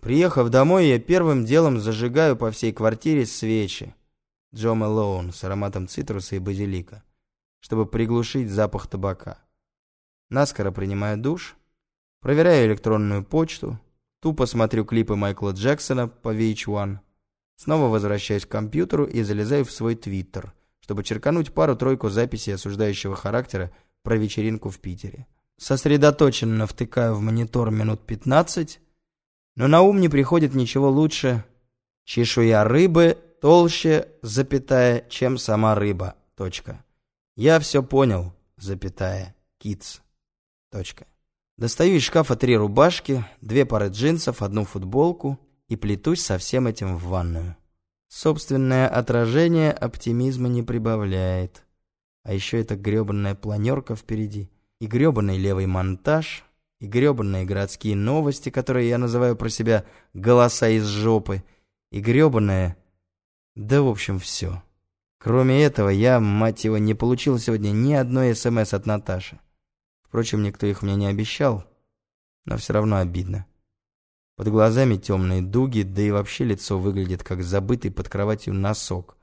Приехав домой, я первым делом зажигаю по всей квартире свечи. Джо Мэлоун с ароматом цитруса и базилика, чтобы приглушить запах табака. Наскоро принимаю душ, проверяю электронную почту, тупо смотрю клипы Майкла Джексона по VH1, снова возвращаюсь к компьютеру и залезаю в свой твиттер, чтобы черкануть пару-тройку записей осуждающего характера про вечеринку в Питере. Сосредоточенно втыкаю в монитор минут 15, но на ум не приходит ничего лучше. Чешуя рыбы толще, запятая, чем сама рыба. Точка. Я все понял, запятая, китс. Точка. Достаю из шкафа три рубашки, две пары джинсов, одну футболку и плетусь со всем этим в ванную. Собственное отражение оптимизма не прибавляет. А еще эта гребанная планерка впереди. И гребаный левый монтаж, и гребаные городские новости, которые я называю про себя «голоса из жопы», и гребаное... Да, в общем, все. Кроме этого, я, мать его, не получил сегодня ни одной СМС от Наташи. Впрочем, никто их мне не обещал, но все равно обидно. Под глазами темные дуги, да и вообще лицо выглядит как забытый под кроватью носок.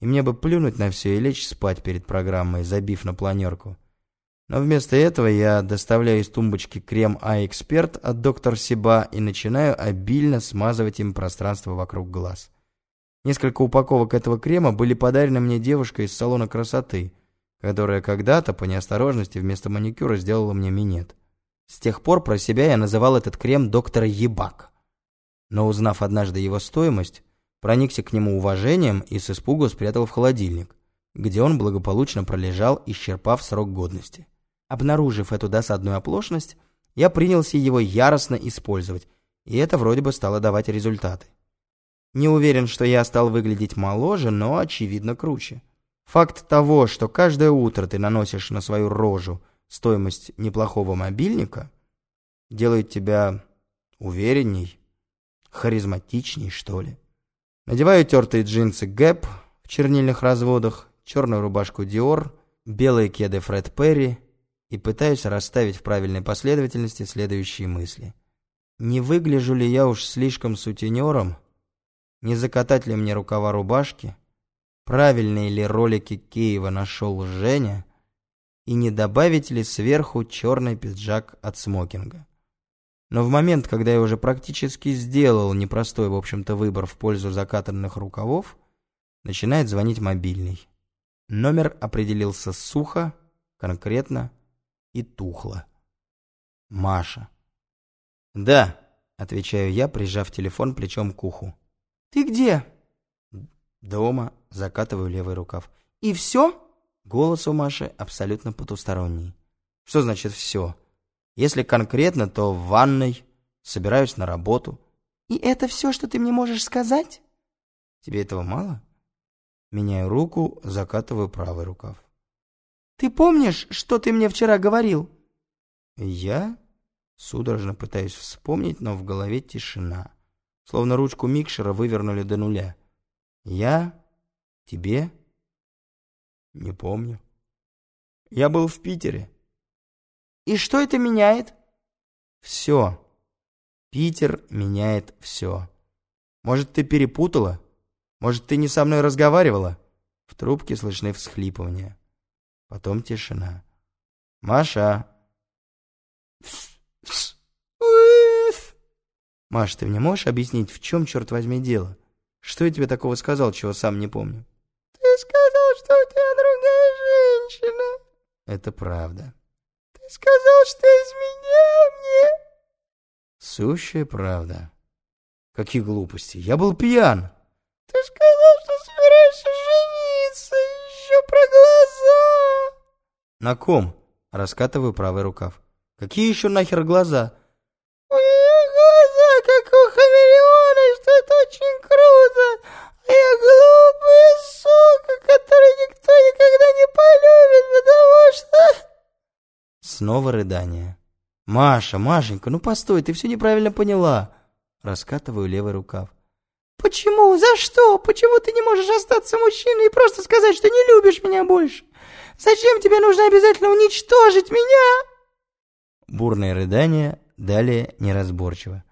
И мне бы плюнуть на все и лечь спать перед программой, забив на планерку. Но вместо этого я доставляю из тумбочки крем А-эксперт от доктор Сиба и начинаю обильно смазывать им пространство вокруг глаз. Несколько упаковок этого крема были подарены мне девушкой из салона красоты, которая когда-то по неосторожности вместо маникюра сделала мне минет. С тех пор про себя я называл этот крем доктор Ебак. Но узнав однажды его стоимость, проникся к нему уважением и с испугу спрятал в холодильник, где он благополучно пролежал, исчерпав срок годности. Обнаружив эту досадную оплошность, я принялся его яростно использовать, и это вроде бы стало давать результаты. Не уверен, что я стал выглядеть моложе, но очевидно круче. Факт того, что каждое утро ты наносишь на свою рожу стоимость неплохого мобильника, делает тебя уверенней, харизматичней, что ли. Надеваю тертые джинсы Gap в чернильных разводах, черную рубашку Dior, белые кеды Фред Перри и пытаюсь расставить в правильной последовательности следующие мысли. Не выгляжу ли я уж слишком сутенером? Не закатать ли мне рукава рубашки? Правильные ли ролики Киева нашел Женя? И не добавить ли сверху черный пиджак от смокинга? Но в момент, когда я уже практически сделал непростой, в общем-то, выбор в пользу закатанных рукавов, начинает звонить мобильный. Номер определился сухо, конкретно и тухло. Маша. «Да», — отвечаю я, прижав телефон плечом к уху. «Ты где?» «Дома», — закатываю левый рукав. «И все?» Голос у Маши абсолютно потусторонний. «Что значит «все»?» Если конкретно, то в ванной, собираюсь на работу. «И это все, что ты мне можешь сказать?» «Тебе этого мало?» Меняю руку, закатываю правый рукав. Ты помнишь, что ты мне вчера говорил?» «Я?» Судорожно пытаюсь вспомнить, но в голове тишина. Словно ручку микшера вывернули до нуля. «Я? Тебе?» «Не помню». «Я был в Питере». «И что это меняет?» «Все. Питер меняет все. Может, ты перепутала? Может, ты не со мной разговаривала?» В трубке слышны всхлипывания. Потом тишина. «Маша!» «Маш, ты мне можешь объяснить, в чем, черт возьми, дело? Что я тебе такого сказал, чего сам не помню?» «Ты сказал, что у тебя другая женщина». «Это правда». «Ты сказал, что изменял мне». «Сущая правда». «Какие глупости! Я был пьян!» «На ком?» — раскатываю правый рукав. «Какие еще нахер глаза?» «У нее глаза, как у хамелеона, что это очень круто! А я глупая сука, которую никто никогда не полюбит, потому что...» Снова рыдание. «Маша, Машенька, ну постой, ты все неправильно поняла!» Раскатываю левый рукав. «Почему? За что? Почему ты не можешь остаться мужчиной и просто сказать, что не любишь меня больше? Зачем тебе нужно обязательно уничтожить меня?» Бурные рыдания, далее неразборчиво.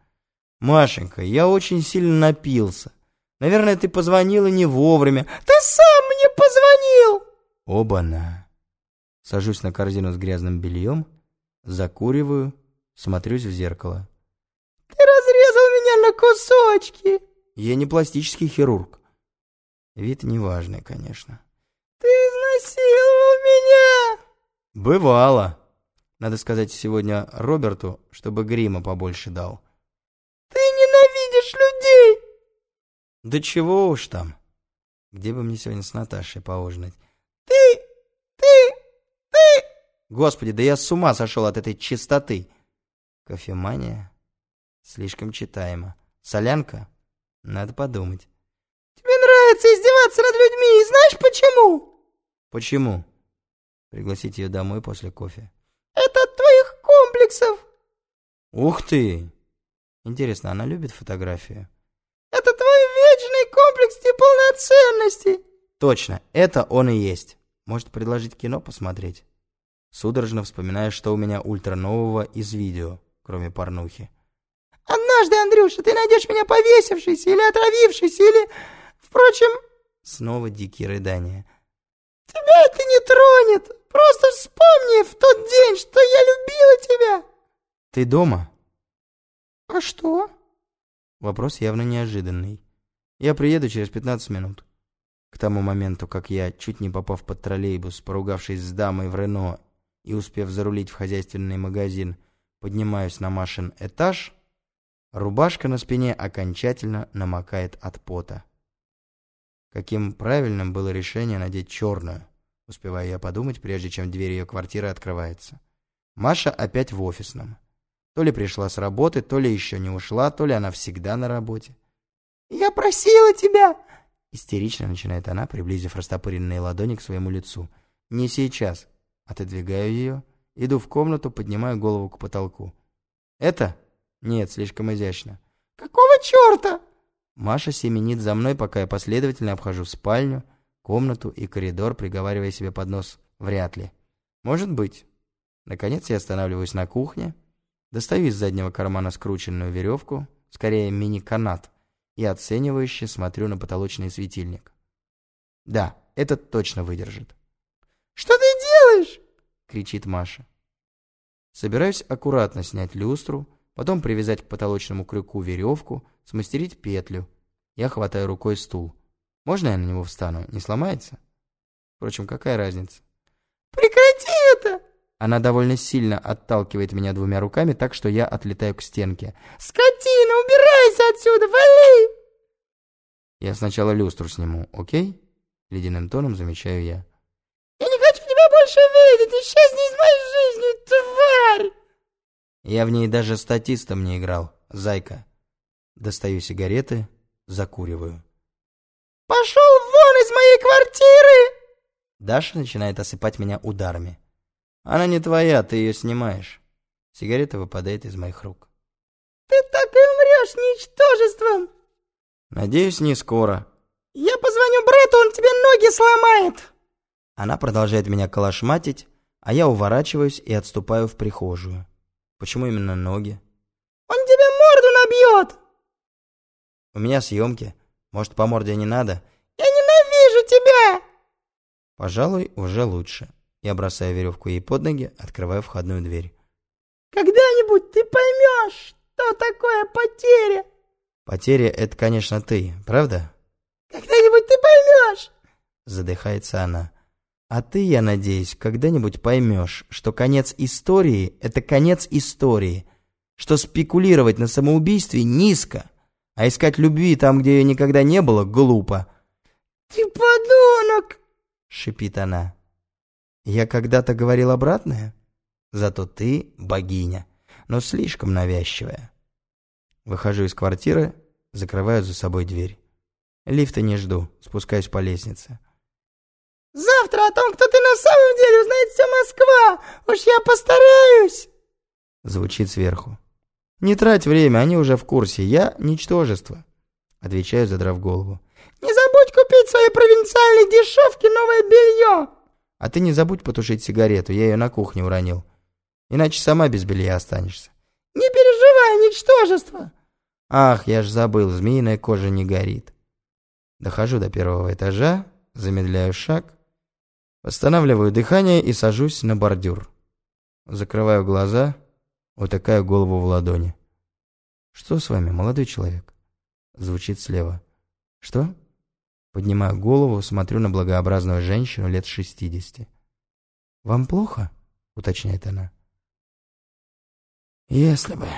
Машенька, я очень сильно напился. Наверное, ты позвонила не вовремя. Ты сам мне позвонил! Оба-на. Сажусь на корзину с грязным бельем, закуриваю, смотрюсь в зеркало. Ты разрезал меня на кусочки. Я не пластический хирург. Вид неважный, конечно. Ты изнасиловал меня. Бывало. Надо сказать сегодня Роберту, чтобы грима побольше дал. Ты ненавидишь людей. Да чего уж там. Где бы мне сегодня с Наташей поужинать? Ты, ты, ты... Господи, да я с ума сошел от этой чистоты. Кофемания? Слишком читаемо. Солянка? Надо подумать. Тебе нравится издеваться над людьми, и знаешь почему? Почему? Пригласить ее домой после кофе. Это от твоих комплексов. Ух ты! Интересно, она любит фотографию? Это твой вечный комплекс неполноценности. Точно, это он и есть. Может, предложить кино посмотреть? Судорожно вспоминая, что у меня ультра нового из видео, кроме порнухи. Однажды, Андрюша, ты найдешь меня повесившийся или отравившийся, или... Впрочем... Снова дикие рыдания. Тебя это не тронет. Просто вспомни в тот день, что я любила тебя. Ты дома? А что? Вопрос явно неожиданный. Я приеду через 15 минут. К тому моменту, как я, чуть не попав под троллейбус, поругавшись с дамой в Рено и успев зарулить в хозяйственный магазин, поднимаюсь на Машин этаж, рубашка на спине окончательно намокает от пота. Каким правильным было решение надеть черную, успеваю я подумать, прежде чем дверь ее квартиры открывается. Маша опять в офисном. То ли пришла с работы, то ли еще не ушла, то ли она всегда на работе. «Я просила тебя!» Истерично начинает она, приблизив растопыренные ладони к своему лицу. «Не сейчас!» Отодвигаю ее, иду в комнату, поднимаю голову к потолку. «Это?» «Нет, слишком изящно». «Какого черта?» Маша семенит за мной, пока я последовательно обхожу спальню, комнату и коридор, приговаривая себе под нос «вряд ли». «Может быть». Наконец я останавливаюсь на кухне, достаю из заднего кармана скрученную веревку, скорее мини-канат, и оценивающе смотрю на потолочный светильник. Да, этот точно выдержит. «Что ты делаешь?» — кричит Маша. Собираюсь аккуратно снять люстру, потом привязать к потолочному крюку веревку, смастерить петлю. Я хватаю рукой стул. Можно я на него встану? Не сломается? Впрочем, какая разница? «Прекрати это!» Она довольно сильно отталкивает меня двумя руками, так что я отлетаю к стенке. «Скотина, убирайся отсюда, вали!» Я сначала люстру сниму, окей? Ледяным тоном замечаю я. «Я не хочу тебя больше видеть! Исчезни из моей жизни, тварь!» Я в ней даже статистом не играл, зайка. Достаю сигареты, закуриваю. «Пошел вон из моей квартиры!» Даша начинает осыпать меня ударами. Она не твоя, ты ее снимаешь. Сигарета выпадает из моих рук. Ты так и умрешь ничтожеством. Надеюсь, не скоро. Я позвоню брату, он тебе ноги сломает. Она продолжает меня колошматить, а я уворачиваюсь и отступаю в прихожую. Почему именно ноги? Он тебе морду набьет. У меня съемки. Может, по морде не надо? Я ненавижу тебя. Пожалуй, уже лучше. Я бросаю веревку ей под ноги, открываю входную дверь. Когда-нибудь ты поймешь, что такое потеря. Потеря — это, конечно, ты, правда? Когда-нибудь ты поймешь. Задыхается она. А ты, я надеюсь, когда-нибудь поймешь, что конец истории — это конец истории, что спекулировать на самоубийстве низко, а искать любви там, где ее никогда не было, глупо. «Ты подонок!» — шипит она. Я когда-то говорил обратное? Зато ты богиня, но слишком навязчивая. Выхожу из квартиры, закрываю за собой дверь. Лифта не жду, спускаюсь по лестнице. «Завтра о том, кто ты на самом деле, узнает вся Москва! Уж я постараюсь!» Звучит сверху. «Не трать время, они уже в курсе. Я — ничтожество», — отвечаю, задрав голову. «Не забудь купить своей провинциальной дешевке новое белье!» А ты не забудь потушить сигарету, я ее на кухне уронил. Иначе сама без белья останешься. Не переживай, ничтожество. Ах, я ж забыл, змеиная кожа не горит. Дохожу до первого этажа, замедляю шаг, восстанавливаю дыхание и сажусь на бордюр. Закрываю глаза, утыкаю голову в ладони. «Что с вами, молодой человек?» Звучит слева. «Что?» Поднимаю голову, смотрю на благообразную женщину лет шестидесяти. «Вам плохо?» — уточняет она. «Если бы...»